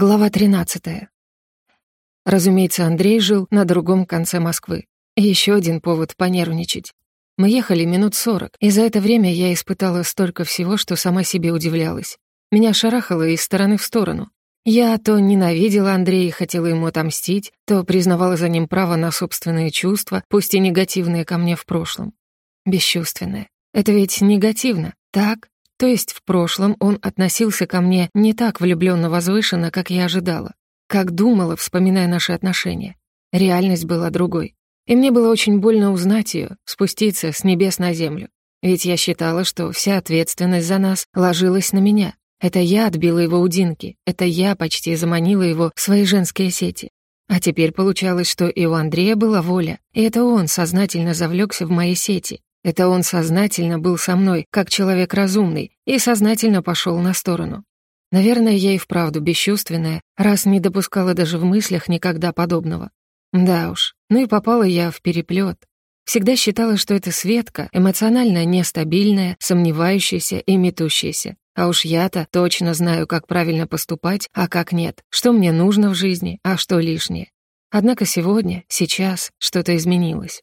Глава 13. Разумеется, Андрей жил на другом конце Москвы. Еще один повод понервничать. Мы ехали минут сорок, и за это время я испытала столько всего, что сама себе удивлялась. Меня шарахало из стороны в сторону. Я то ненавидела Андрея и хотела ему отомстить, то признавала за ним право на собственные чувства, пусть и негативные ко мне в прошлом. Бесчувственное. Это ведь негативно, так? То есть в прошлом он относился ко мне не так влюбленно возвышенно, как я ожидала, как думала, вспоминая наши отношения. Реальность была другой. И мне было очень больно узнать ее, спуститься с небес на землю. Ведь я считала, что вся ответственность за нас ложилась на меня. Это я отбила его удинки, это я почти заманила его в свои женские сети. А теперь получалось, что и у Андрея была воля, и это он сознательно завлекся в мои сети, это он сознательно был со мной, как человек разумный, и сознательно пошел на сторону. Наверное, я и вправду бесчувственная, раз не допускала даже в мыслях никогда подобного. Да уж, ну и попала я в переплет. Всегда считала, что это Светка, эмоционально нестабильная, сомневающаяся и метущаяся. А уж я-то точно знаю, как правильно поступать, а как нет, что мне нужно в жизни, а что лишнее. Однако сегодня, сейчас, что-то изменилось.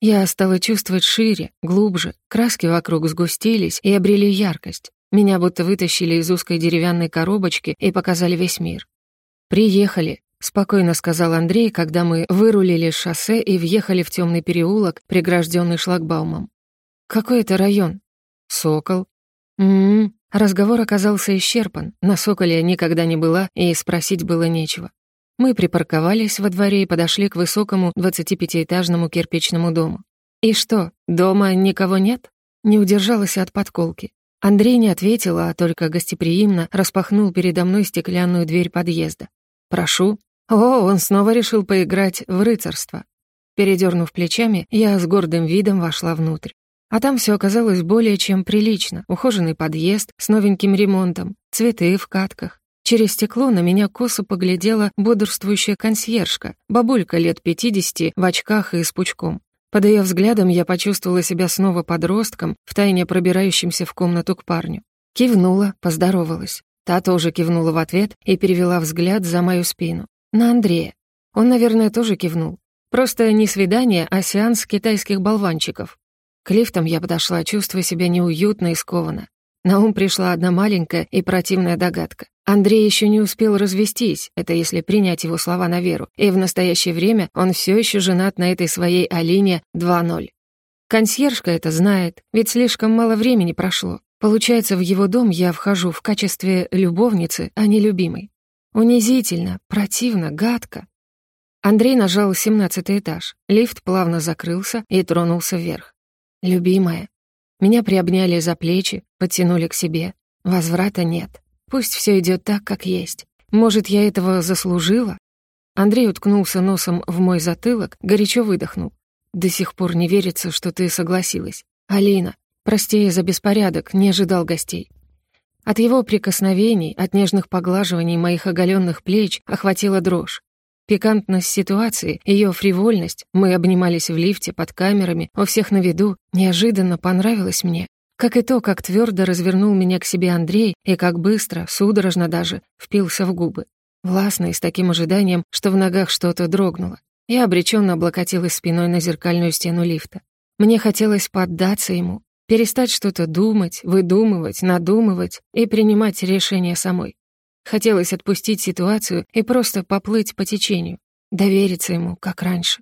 Я стала чувствовать шире, глубже, краски вокруг сгустились и обрели яркость. Меня будто вытащили из узкой деревянной коробочки и показали весь мир. «Приехали», — спокойно сказал Андрей, когда мы вырулили с шоссе и въехали в темный переулок, прегражденный шлагбаумом. «Какой это район?» «Сокол». «М-м-м». Разговор оказался исчерпан. На Соколе я никогда не была, и спросить было нечего. Мы припарковались во дворе и подошли к высокому 25-этажному кирпичному дому. «И что, дома никого нет?» Не удержалась от подколки. Андрей не ответил, а только гостеприимно распахнул передо мной стеклянную дверь подъезда. «Прошу». О, он снова решил поиграть в рыцарство. Передернув плечами, я с гордым видом вошла внутрь. А там все оказалось более чем прилично. Ухоженный подъезд с новеньким ремонтом, цветы в катках, Через стекло на меня косо поглядела бодрствующая консьержка, бабулька лет пятидесяти в очках и с пучком. Под ее взглядом я почувствовала себя снова подростком, втайне пробирающимся в комнату к парню. Кивнула, поздоровалась. Та тоже кивнула в ответ и перевела взгляд за мою спину. На Андрея. Он, наверное, тоже кивнул. Просто не свидание, а сеанс китайских болванчиков. К лифтам я подошла, чувствуя себя неуютно и скованно. На ум пришла одна маленькая и противная догадка. Андрей еще не успел развестись, это если принять его слова на веру, и в настоящее время он все еще женат на этой своей Алине 2.0. Консьержка это знает, ведь слишком мало времени прошло. Получается, в его дом я вхожу в качестве любовницы, а не любимой. Унизительно, противно, гадко. Андрей нажал семнадцатый этаж. Лифт плавно закрылся и тронулся вверх. «Любимая». Меня приобняли за плечи, подтянули к себе. Возврата нет. Пусть все идет так, как есть. Может, я этого заслужила? Андрей уткнулся носом в мой затылок, горячо выдохнул. До сих пор не верится, что ты согласилась. Алина, прости за беспорядок, не ожидал гостей. От его прикосновений, от нежных поглаживаний моих оголенных плеч охватила дрожь. Пикантность ситуации, ее фривольность, мы обнимались в лифте под камерами, у всех на виду, неожиданно понравилось мне. Как и то, как твердо развернул меня к себе Андрей и как быстро, судорожно даже, впился в губы. Властно и с таким ожиданием, что в ногах что-то дрогнуло. Я обреченно облокотилась спиной на зеркальную стену лифта. Мне хотелось поддаться ему, перестать что-то думать, выдумывать, надумывать и принимать решения самой. Хотелось отпустить ситуацию и просто поплыть по течению, довериться ему, как раньше.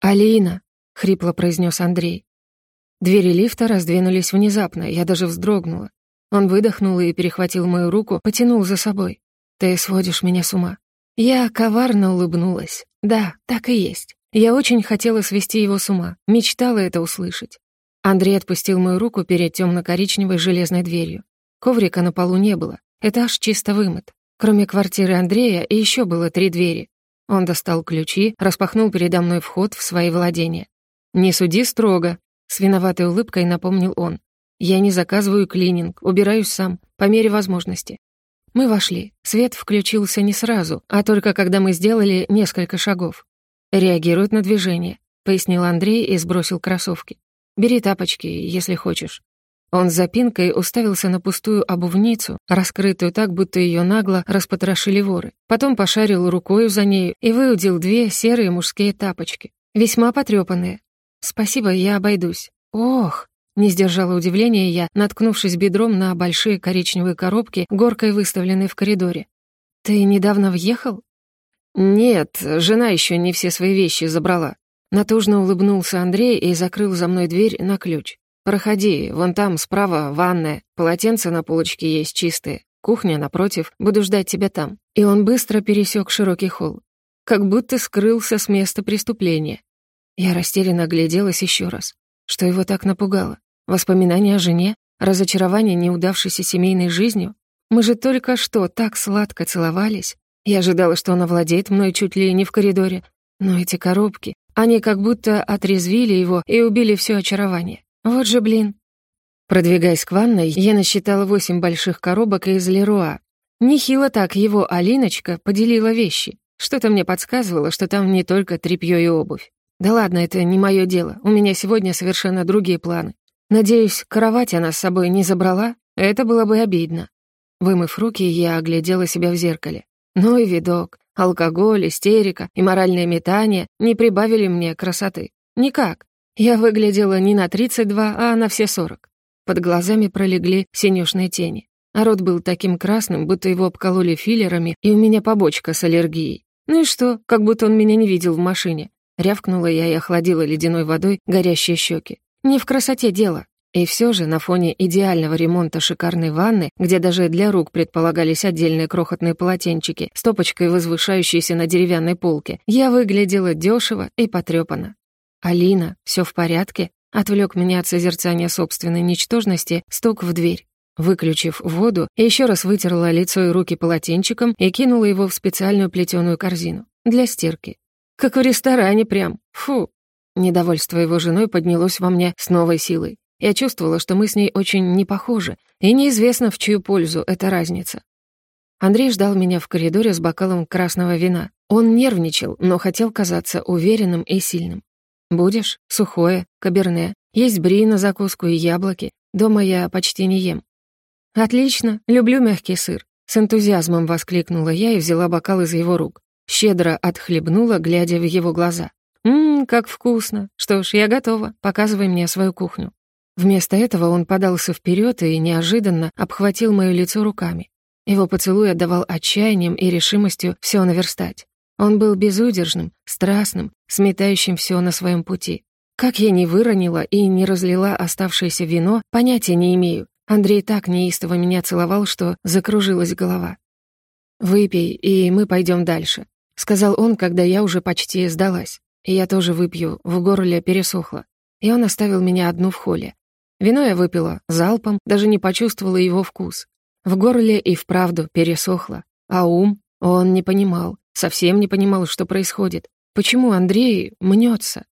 «Алина», — хрипло произнес Андрей, Двери лифта раздвинулись внезапно, я даже вздрогнула. Он выдохнул и перехватил мою руку, потянул за собой. «Ты сводишь меня с ума». Я коварно улыбнулась. Да, так и есть. Я очень хотела свести его с ума, мечтала это услышать. Андрей отпустил мою руку перед темно-коричневой железной дверью. Коврика на полу не было, этаж чисто вымыт. Кроме квартиры Андрея еще было три двери. Он достал ключи, распахнул передо мной вход в свои владения. «Не суди строго», с виноватой улыбкой напомнил он. «Я не заказываю клининг, убираюсь сам, по мере возможности». Мы вошли. Свет включился не сразу, а только когда мы сделали несколько шагов. «Реагирует на движение», — пояснил Андрей и сбросил кроссовки. «Бери тапочки, если хочешь». Он с запинкой уставился на пустую обувницу, раскрытую так, будто ее нагло распотрошили воры. Потом пошарил рукою за нею и выудил две серые мужские тапочки. Весьма потрепанные. «Спасибо, я обойдусь». «Ох!» — не сдержала удивления я, наткнувшись бедром на большие коричневые коробки, горкой выставленные в коридоре. «Ты недавно въехал?» «Нет, жена еще не все свои вещи забрала». Натужно улыбнулся Андрей и закрыл за мной дверь на ключ. «Проходи, вон там, справа, ванная, полотенца на полочке есть чистые, кухня напротив, буду ждать тебя там». И он быстро пересек широкий холл, как будто скрылся с места преступления. Я растерянно огляделась еще раз. Что его так напугало? Воспоминания о жене? Разочарование неудавшейся семейной жизнью? Мы же только что так сладко целовались. Я ожидала, что он овладеет мной чуть ли не в коридоре. Но эти коробки, они как будто отрезвили его и убили все очарование. Вот же блин. Продвигаясь к ванной, я насчитала восемь больших коробок из Леруа. Нехило так его Алиночка поделила вещи. Что-то мне подсказывало, что там не только тряпьё и обувь. Да ладно, это не мое дело. У меня сегодня совершенно другие планы. Надеюсь, кровать она с собой не забрала? Это было бы обидно. Вымыв руки, я оглядела себя в зеркале. Ну и видок. Алкоголь, истерика и моральное метание не прибавили мне красоты. Никак. Я выглядела не на 32, а на все 40. Под глазами пролегли синюшные тени. А рот был таким красным, будто его обкололи филлерами, и у меня побочка с аллергией. Ну и что, как будто он меня не видел в машине. Рявкнула я и охладила ледяной водой горящие щеки. Не в красоте дело. И все же на фоне идеального ремонта шикарной ванны, где даже для рук предполагались отдельные крохотные полотенчики, стопочкой возвышающиеся на деревянной полке, я выглядела дешево и потрепанно. «Алина, все в порядке?» Отвлек меня от созерцания собственной ничтожности стук в дверь. Выключив воду, я еще раз вытерла лицо и руки полотенчиком и кинула его в специальную плетеную корзину для стирки. Как в ресторане прям. Фу. Недовольство его женой поднялось во мне с новой силой. Я чувствовала, что мы с ней очень не похожи, и неизвестно, в чью пользу эта разница. Андрей ждал меня в коридоре с бокалом красного вина. Он нервничал, но хотел казаться уверенным и сильным. «Будешь? Сухое, каберне. Есть бри на закуску и яблоки. Дома я почти не ем». «Отлично, люблю мягкий сыр», — с энтузиазмом воскликнула я и взяла бокал из его рук. Щедро отхлебнула, глядя в его глаза. «Ммм, как вкусно! Что ж, я готова. Показывай мне свою кухню». Вместо этого он подался вперед и неожиданно обхватил моё лицо руками. Его поцелуй отдавал отчаянием и решимостью все наверстать. Он был безудержным, страстным, сметающим все на своем пути. Как я не выронила и не разлила оставшееся вино, понятия не имею. Андрей так неистово меня целовал, что закружилась голова. «Выпей, и мы пойдем дальше», — сказал он, когда я уже почти сдалась. И я тоже выпью, в горле пересохло. И он оставил меня одну в холле. Вино я выпила залпом, даже не почувствовала его вкус. В горле и вправду пересохло. А ум? Он не понимал, совсем не понимал, что происходит. Почему Андрей мнется?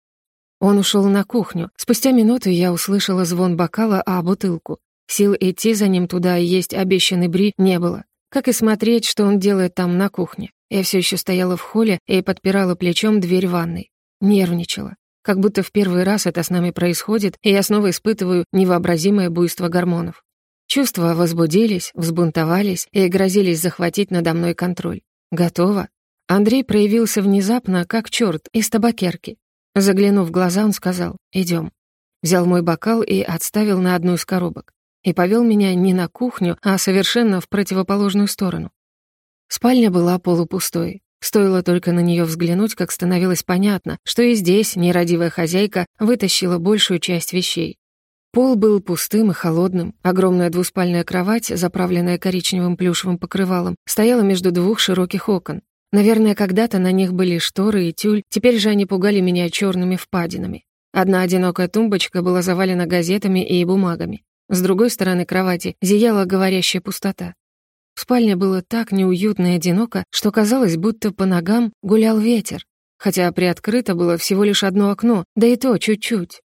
Он ушел на кухню. Спустя минуту я услышала звон бокала о бутылку. Сил идти за ним туда и есть обещанный бри не было. Как и смотреть, что он делает там на кухне. Я все еще стояла в холле и подпирала плечом дверь ванной. Нервничала. Как будто в первый раз это с нами происходит, и я снова испытываю невообразимое буйство гормонов. Чувства возбудились, взбунтовались и грозились захватить надо мной контроль. Готово. Андрей проявился внезапно, как черт из табакерки. Заглянув в глаза, он сказал «Идем». Взял мой бокал и отставил на одну из коробок и повел меня не на кухню, а совершенно в противоположную сторону. Спальня была полупустой. Стоило только на нее взглянуть, как становилось понятно, что и здесь нерадивая хозяйка вытащила большую часть вещей. Пол был пустым и холодным, огромная двуспальная кровать, заправленная коричневым плюшевым покрывалом, стояла между двух широких окон. Наверное, когда-то на них были шторы и тюль, теперь же они пугали меня черными впадинами. Одна одинокая тумбочка была завалена газетами и бумагами. С другой стороны кровати зияла говорящая пустота. В спальне было так неуютно и одиноко, что казалось, будто по ногам гулял ветер, хотя приоткрыто было всего лишь одно окно, да и то чуть-чуть.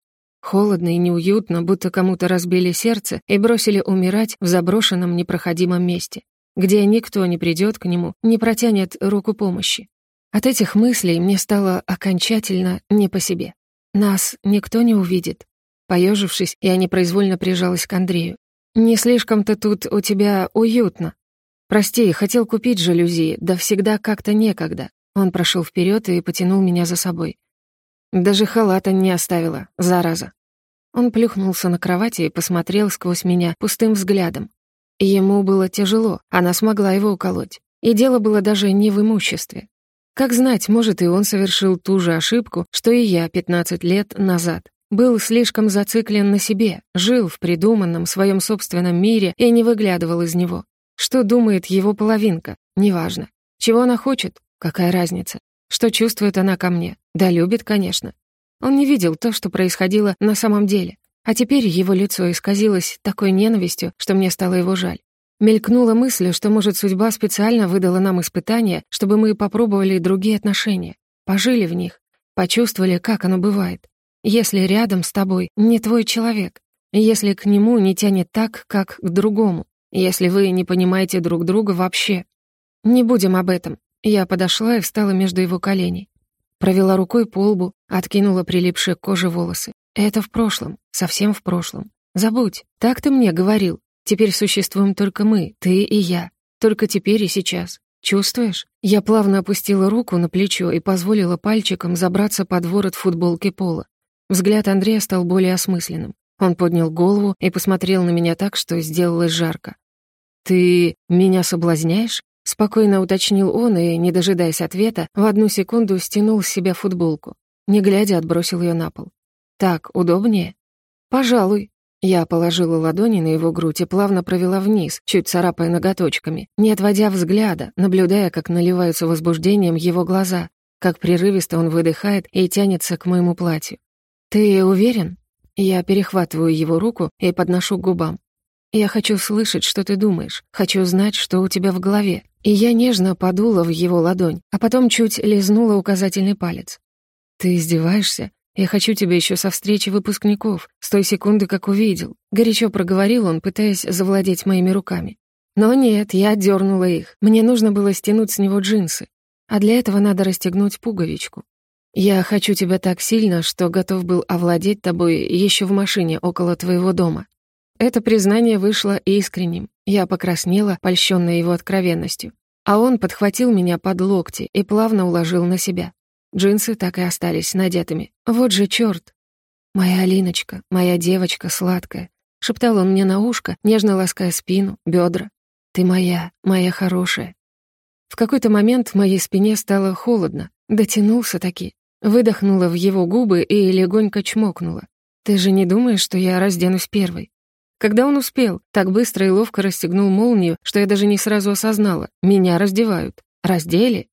Холодно и неуютно, будто кому-то разбили сердце и бросили умирать в заброшенном непроходимом месте, где никто не придет к нему, не протянет руку помощи. От этих мыслей мне стало окончательно не по себе. Нас никто не увидит, Поежившись, я непроизвольно прижалась к Андрею. «Не слишком-то тут у тебя уютно. Прости, хотел купить жалюзи, да всегда как-то некогда». Он прошел вперед и потянул меня за собой. Даже халата не оставила, зараза. Он плюхнулся на кровати и посмотрел сквозь меня пустым взглядом. Ему было тяжело, она смогла его уколоть. И дело было даже не в имуществе. Как знать, может, и он совершил ту же ошибку, что и я 15 лет назад. Был слишком зациклен на себе, жил в придуманном своем собственном мире и не выглядывал из него. Что думает его половинка? Неважно. Чего она хочет? Какая разница? Что чувствует она ко мне? Да любит, конечно. Он не видел то, что происходило на самом деле. А теперь его лицо исказилось такой ненавистью, что мне стало его жаль. Мелькнула мысль, что, может, судьба специально выдала нам испытание, чтобы мы попробовали другие отношения, пожили в них, почувствовали, как оно бывает. Если рядом с тобой не твой человек, если к нему не тянет так, как к другому, если вы не понимаете друг друга вообще. Не будем об этом. Я подошла и встала между его коленей. Провела рукой по лбу, откинула прилипшие к коже волосы. Это в прошлом, совсем в прошлом. Забудь, так ты мне говорил. Теперь существуем только мы, ты и я. Только теперь и сейчас. Чувствуешь? Я плавно опустила руку на плечо и позволила пальчиком забраться под ворот футболки пола. Взгляд Андрея стал более осмысленным. Он поднял голову и посмотрел на меня так, что сделалось жарко. «Ты меня соблазняешь?» Спокойно уточнил он и, не дожидаясь ответа, в одну секунду стянул с себя футболку. Не глядя, отбросил ее на пол. «Так удобнее?» «Пожалуй». Я положила ладони на его грудь и плавно провела вниз, чуть царапая ноготочками, не отводя взгляда, наблюдая, как наливаются возбуждением его глаза, как прерывисто он выдыхает и тянется к моему платью. «Ты уверен?» Я перехватываю его руку и подношу к губам. «Я хочу слышать, что ты думаешь, хочу знать, что у тебя в голове». И я нежно подула в его ладонь, а потом чуть лизнула указательный палец. «Ты издеваешься? Я хочу тебя еще со встречи выпускников, с той секунды, как увидел». Горячо проговорил он, пытаясь завладеть моими руками. Но нет, я отдернула их. Мне нужно было стянуть с него джинсы. А для этого надо расстегнуть пуговичку. Я хочу тебя так сильно, что готов был овладеть тобой еще в машине около твоего дома. Это признание вышло искренним. Я покраснела, польщенная его откровенностью. А он подхватил меня под локти и плавно уложил на себя. Джинсы так и остались надетыми. Вот же чёрт! «Моя Алиночка, моя девочка сладкая», — шептал он мне на ушко, нежно лаская спину, бедра. «Ты моя, моя хорошая». В какой-то момент в моей спине стало холодно. Дотянулся таки. Выдохнула в его губы и легонько чмокнула. «Ты же не думаешь, что я разденусь первой?» Когда он успел, так быстро и ловко расстегнул молнию, что я даже не сразу осознала. Меня раздевают. Раздели?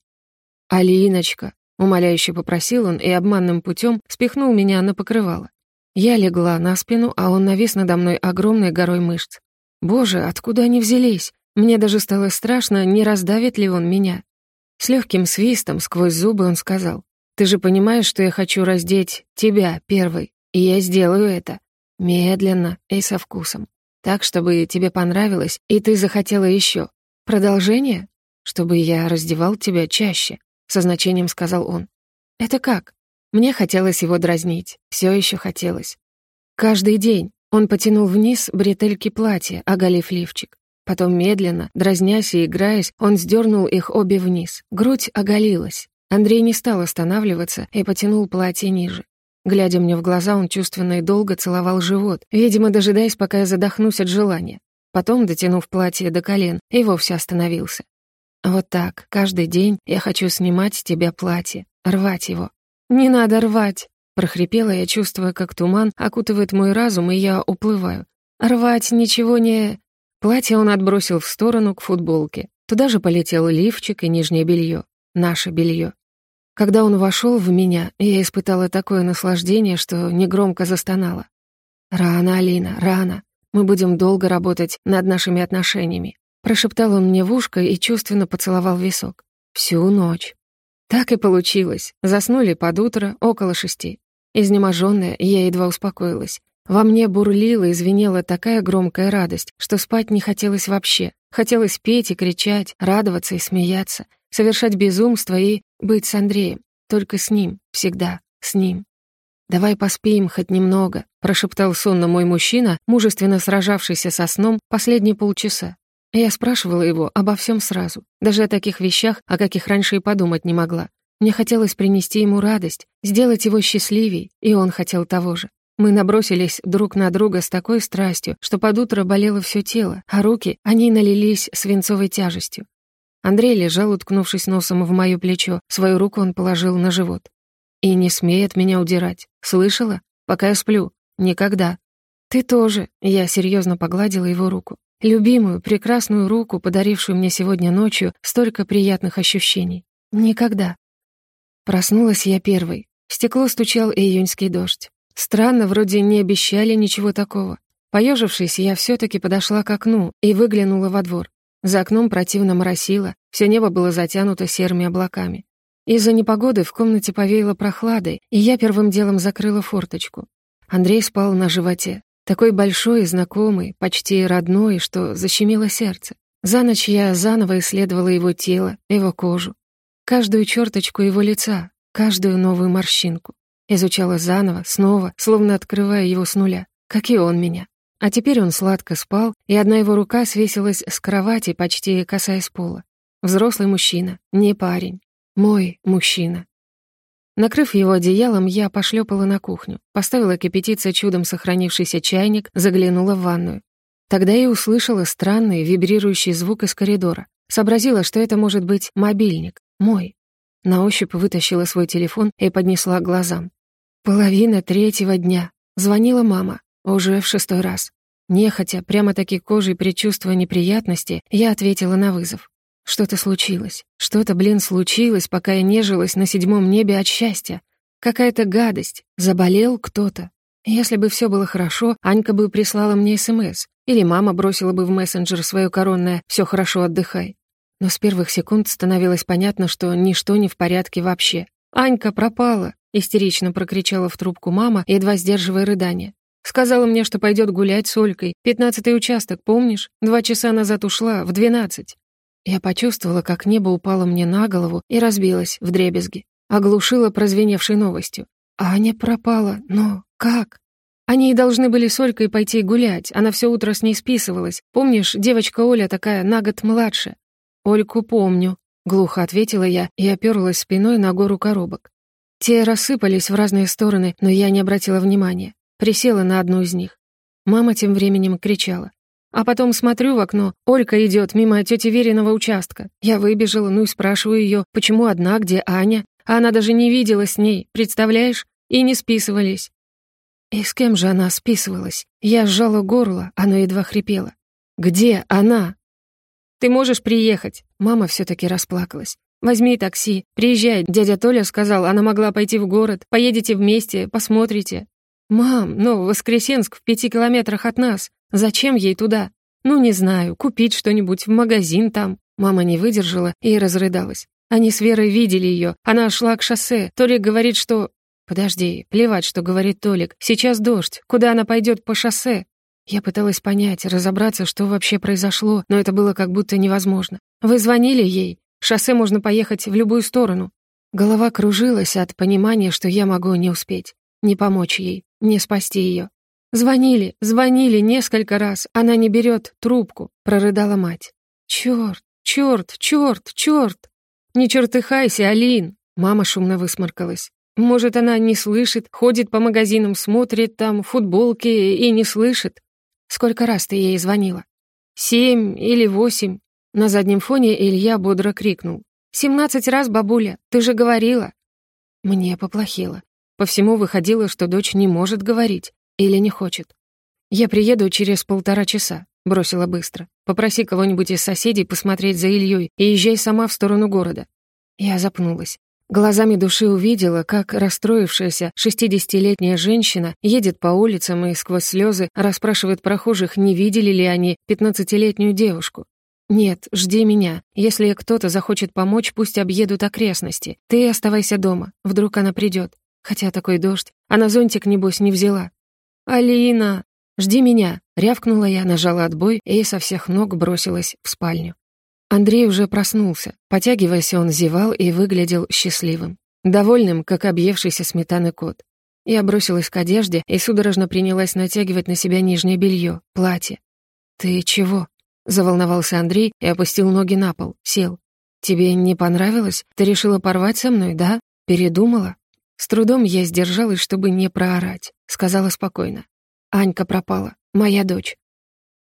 «Алиночка», — умоляюще попросил он и обманным путем спихнул меня на покрывало. Я легла на спину, а он навис надо мной огромной горой мышц. Боже, откуда они взялись? Мне даже стало страшно, не раздавит ли он меня. С легким свистом сквозь зубы он сказал, «Ты же понимаешь, что я хочу раздеть тебя первой, и я сделаю это. Медленно и со вкусом. Так, чтобы тебе понравилось, и ты захотела еще. Продолжение? Чтобы я раздевал тебя чаще, со значением сказал он. Это как? Мне хотелось его дразнить. Все еще хотелось. Каждый день он потянул вниз бретельки платья, оголив лифчик. Потом медленно, дразнясь и играясь, он сдернул их обе вниз. Грудь оголилась. Андрей не стал останавливаться и потянул платье ниже. Глядя мне в глаза, он чувственно и долго целовал живот, видимо, дожидаясь, пока я задохнусь от желания. Потом, дотянув платье до колен, и вовсе остановился. Вот так, каждый день я хочу снимать с тебя платье, рвать его. «Не надо рвать!» — прохрипела я, чувствуя, как туман окутывает мой разум, и я уплываю. «Рвать ничего не...» Платье он отбросил в сторону к футболке. Туда же полетел лифчик и нижнее белье. Наше белье. Когда он вошел в меня, я испытала такое наслаждение, что негромко застонала. «Рано, Алина, рано. Мы будем долго работать над нашими отношениями», прошептал он мне в ушко и чувственно поцеловал висок. «Всю ночь». Так и получилось. Заснули под утро, около шести. Изнеможённая, я едва успокоилась. Во мне бурлила и звенела такая громкая радость, что спать не хотелось вообще. Хотелось петь и кричать, радоваться и смеяться, совершать безумство и быть с Андреем. Только с ним, всегда с ним. «Давай поспим хоть немного», — прошептал сонно мой мужчина, мужественно сражавшийся со сном последние полчаса. Я спрашивала его обо всем сразу, даже о таких вещах, о каких раньше и подумать не могла. Мне хотелось принести ему радость, сделать его счастливей, и он хотел того же. Мы набросились друг на друга с такой страстью, что под утро болело все тело, а руки, они налились свинцовой тяжестью. Андрей лежал, уткнувшись носом в моё плечо, свою руку он положил на живот. «И не смей от меня удирать. Слышала? Пока я сплю. Никогда». «Ты тоже», — я серьезно погладила его руку. Любимую, прекрасную руку, подарившую мне сегодня ночью столько приятных ощущений. Никогда. Проснулась я первой. В стекло стучал июньский дождь. Странно, вроде не обещали ничего такого. Поежившись, я все таки подошла к окну и выглянула во двор. За окном противно моросило, все небо было затянуто серыми облаками. Из-за непогоды в комнате повеяло прохладой, и я первым делом закрыла форточку. Андрей спал на животе, такой большой и знакомый, почти родной, что защемило сердце. За ночь я заново исследовала его тело, его кожу, каждую черточку его лица, каждую новую морщинку. Изучала заново, снова, словно открывая его с нуля, как и он меня. А теперь он сладко спал, и одна его рука свесилась с кровати, почти касаясь пола. Взрослый мужчина, не парень. Мой мужчина. Накрыв его одеялом, я пошлепала на кухню, поставила кипятиться чудом сохранившийся чайник, заглянула в ванную. Тогда я услышала странный вибрирующий звук из коридора. Сообразила, что это может быть мобильник, мой. На ощупь вытащила свой телефон и поднесла к глазам. Половина третьего дня. Звонила мама. Уже в шестой раз. Нехотя, прямо-таки кожей предчувствуя неприятности, я ответила на вызов. Что-то случилось. Что-то, блин, случилось, пока я нежилась на седьмом небе от счастья. Какая-то гадость. Заболел кто-то. Если бы все было хорошо, Анька бы прислала мне СМС. Или мама бросила бы в мессенджер свое коронное «все хорошо, отдыхай». Но с первых секунд становилось понятно, что ничто не в порядке вообще. «Анька пропала!» — истерично прокричала в трубку мама, едва сдерживая рыдание. Сказала мне, что пойдет гулять с Олькой. Пятнадцатый участок, помнишь? Два часа назад ушла, в двенадцать. Я почувствовала, как небо упало мне на голову и разбилось в дребезги. Оглушила прозвеневшей новостью. Аня пропала, но как? Они и должны были с Олькой пойти гулять, она все утро с ней списывалась. Помнишь, девочка Оля такая на год младше? Ольку помню, глухо ответила я и оперлась спиной на гору коробок. Те рассыпались в разные стороны, но я не обратила внимания. Присела на одну из них. Мама тем временем кричала. А потом смотрю в окно, Олька идет мимо тети Вериного участка. Я выбежала, ну и спрашиваю ее, почему одна, где Аня? А она даже не видела с ней, представляешь? И не списывались. И с кем же она списывалась? Я сжала горло, оно едва хрипело. «Где она?» «Ты можешь приехать?» Мама все таки расплакалась. «Возьми такси, приезжай, дядя Толя сказал, она могла пойти в город, поедете вместе, посмотрите». «Мам, но Воскресенск в пяти километрах от нас. Зачем ей туда? Ну, не знаю, купить что-нибудь в магазин там». Мама не выдержала и разрыдалась. Они с Верой видели ее. Она шла к шоссе. Толик говорит, что... Подожди, плевать, что говорит Толик. Сейчас дождь. Куда она пойдет по шоссе? Я пыталась понять, разобраться, что вообще произошло, но это было как будто невозможно. Вы звонили ей? Шоссе можно поехать в любую сторону. Голова кружилась от понимания, что я могу не успеть, не помочь ей не спасти ее. Звонили, звонили несколько раз, она не берет трубку, прорыдала мать. Черт, черт, черт, черт! Не чертыхайся, Алин! Мама шумно высморкалась. Может, она не слышит, ходит по магазинам, смотрит там футболки и не слышит. Сколько раз ты ей звонила? Семь или восемь. На заднем фоне Илья бодро крикнул. «Семнадцать раз, бабуля, ты же говорила!» Мне поплохело. По всему выходило, что дочь не может говорить или не хочет. «Я приеду через полтора часа», — бросила быстро. «Попроси кого-нибудь из соседей посмотреть за Ильей и езжай сама в сторону города». Я запнулась. Глазами души увидела, как расстроившаяся шестидесятилетняя женщина едет по улицам и сквозь слезы расспрашивает прохожих, не видели ли они пятнадцатилетнюю девушку. «Нет, жди меня. Если кто-то захочет помочь, пусть объедут окрестности. Ты оставайся дома. Вдруг она придет. Хотя такой дождь, а на зонтик, небось, не взяла. «Алина! Жди меня!» — рявкнула я, нажала отбой и со всех ног бросилась в спальню. Андрей уже проснулся. Потягиваясь, он зевал и выглядел счастливым. Довольным, как объевшийся сметаны кот. Я бросилась к одежде и судорожно принялась натягивать на себя нижнее белье, платье. «Ты чего?» — заволновался Андрей и опустил ноги на пол, сел. «Тебе не понравилось? Ты решила порвать со мной, да? Передумала?» С трудом я сдержалась, чтобы не проорать. Сказала спокойно. «Анька пропала. Моя дочь».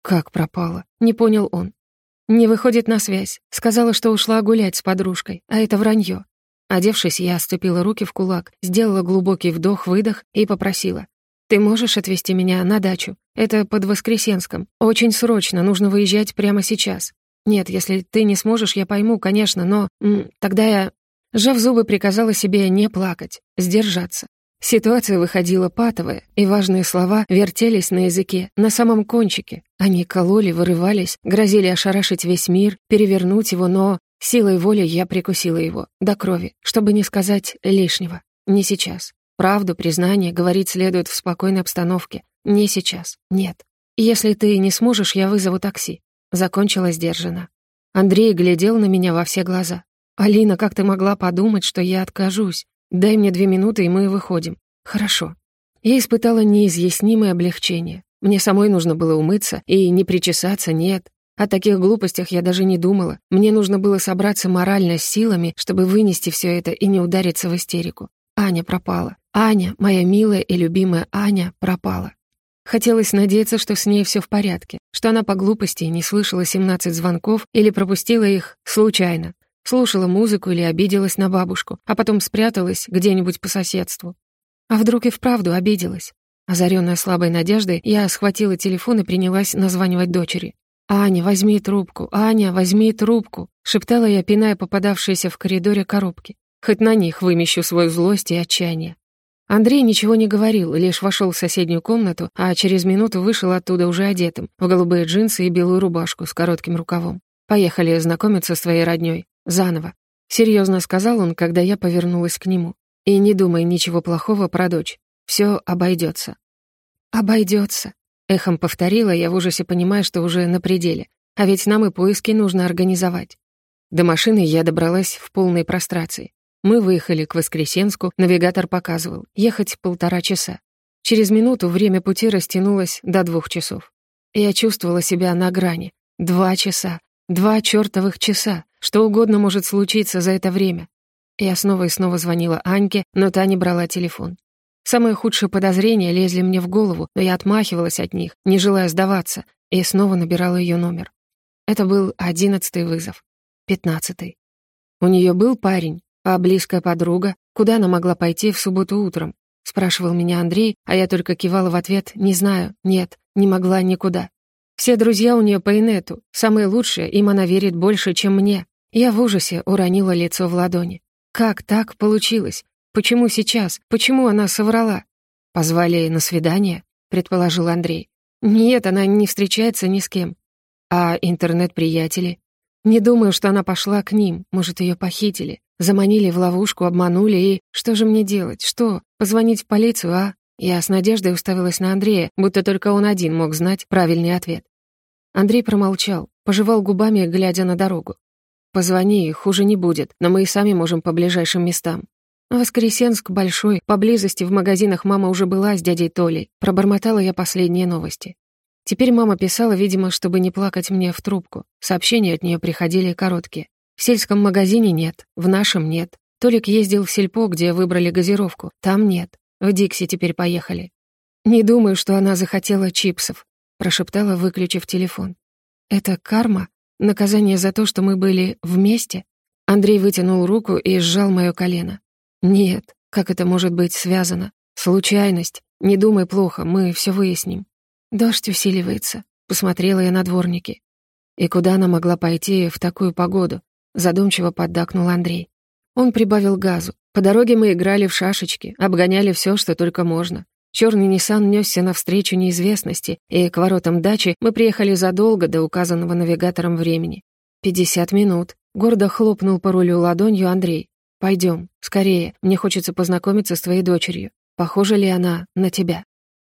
«Как пропала?» — не понял он. «Не выходит на связь. Сказала, что ушла гулять с подружкой, а это вранье. Одевшись, я сцепила руки в кулак, сделала глубокий вдох-выдох и попросила. «Ты можешь отвезти меня на дачу? Это под Воскресенском. Очень срочно, нужно выезжать прямо сейчас. Нет, если ты не сможешь, я пойму, конечно, но... М, тогда я...» Сжав зубы, приказала себе не плакать, сдержаться. Ситуация выходила патовая, и важные слова вертелись на языке, на самом кончике. Они кололи, вырывались, грозили ошарашить весь мир, перевернуть его, но Силой воли я прикусила его, до крови, чтобы не сказать лишнего. Не сейчас. Правду, признание говорить следует в спокойной обстановке. Не сейчас. Нет. Если ты не сможешь, я вызову такси. Закончила сдержанно. Андрей глядел на меня во все глаза. «Алина, как ты могла подумать, что я откажусь? Дай мне две минуты, и мы выходим». «Хорошо». Я испытала неизъяснимое облегчение. Мне самой нужно было умыться и не причесаться, нет. О таких глупостях я даже не думала. Мне нужно было собраться морально с силами, чтобы вынести все это и не удариться в истерику. Аня пропала. Аня, моя милая и любимая Аня, пропала. Хотелось надеяться, что с ней все в порядке, что она по глупости не слышала 17 звонков или пропустила их случайно, слушала музыку или обиделась на бабушку, а потом спряталась где-нибудь по соседству. А вдруг и вправду обиделась? Озарённая слабой надеждой, я схватила телефон и принялась названивать дочери. «Аня, возьми трубку! Аня, возьми трубку!» — шептала я, пиная попадавшиеся в коридоре коробки. «Хоть на них вымещу свою злость и отчаяние». Андрей ничего не говорил, лишь вошел в соседнюю комнату, а через минуту вышел оттуда уже одетым, в голубые джинсы и белую рубашку с коротким рукавом. «Поехали знакомиться с твоей роднёй. Заново». Серьезно сказал он, когда я повернулась к нему. «И не думай ничего плохого про дочь. Все обойдется. Обойдется. Эхом повторила я в ужасе, понимая, что уже на пределе. А ведь нам и поиски нужно организовать. До машины я добралась в полной прострации. Мы выехали к Воскресенску, навигатор показывал. Ехать полтора часа. Через минуту время пути растянулось до двух часов. Я чувствовала себя на грани. Два часа. Два чертовых часа. Что угодно может случиться за это время. Я снова и снова звонила Аньке, но та не брала телефон. Самые худшие подозрения лезли мне в голову, но я отмахивалась от них, не желая сдаваться, и снова набирала ее номер. Это был одиннадцатый вызов. Пятнадцатый. У нее был парень, а близкая подруга, куда она могла пойти в субботу утром? Спрашивал меня Андрей, а я только кивала в ответ «не знаю», «нет», «не могла никуда». Все друзья у нее по инету, самые лучшие, им она верит больше, чем мне. Я в ужасе уронила лицо в ладони. Как так получилось? Почему сейчас? Почему она соврала? Позвали на свидание, предположил Андрей. Нет, она не встречается ни с кем. А интернет-приятели? Не думаю, что она пошла к ним. Может, ее похитили, заманили в ловушку, обманули и... Что же мне делать? Что? Позвонить в полицию, а? Я с надеждой уставилась на Андрея, будто только он один мог знать правильный ответ. Андрей промолчал, пожевал губами, глядя на дорогу. «Позвони, хуже не будет, но мы и сами можем по ближайшим местам. Воскресенск большой, поблизости в магазинах мама уже была с дядей Толей. Пробормотала я последние новости. Теперь мама писала, видимо, чтобы не плакать мне в трубку. Сообщения от нее приходили короткие. В сельском магазине нет, в нашем нет. Толик ездил в сельпо, где выбрали газировку. Там нет. В Дикси теперь поехали. «Не думаю, что она захотела чипсов», — прошептала, выключив телефон. «Это карма? Наказание за то, что мы были вместе?» Андрей вытянул руку и сжал моё колено. Нет, как это может быть связано? Случайность. Не думай плохо, мы все выясним. Дождь усиливается. Посмотрела я на дворники. И куда она могла пойти в такую погоду? Задумчиво поддакнул Андрей. Он прибавил газу. По дороге мы играли в шашечки, обгоняли все, что только можно. Черный Ниссан несся навстречу неизвестности, и к воротам дачи мы приехали задолго до указанного навигатором времени. «Пятьдесят минут», — гордо хлопнул по рулю ладонью Андрей. Пойдем, скорее, мне хочется познакомиться с твоей дочерью. Похожа ли она на тебя?»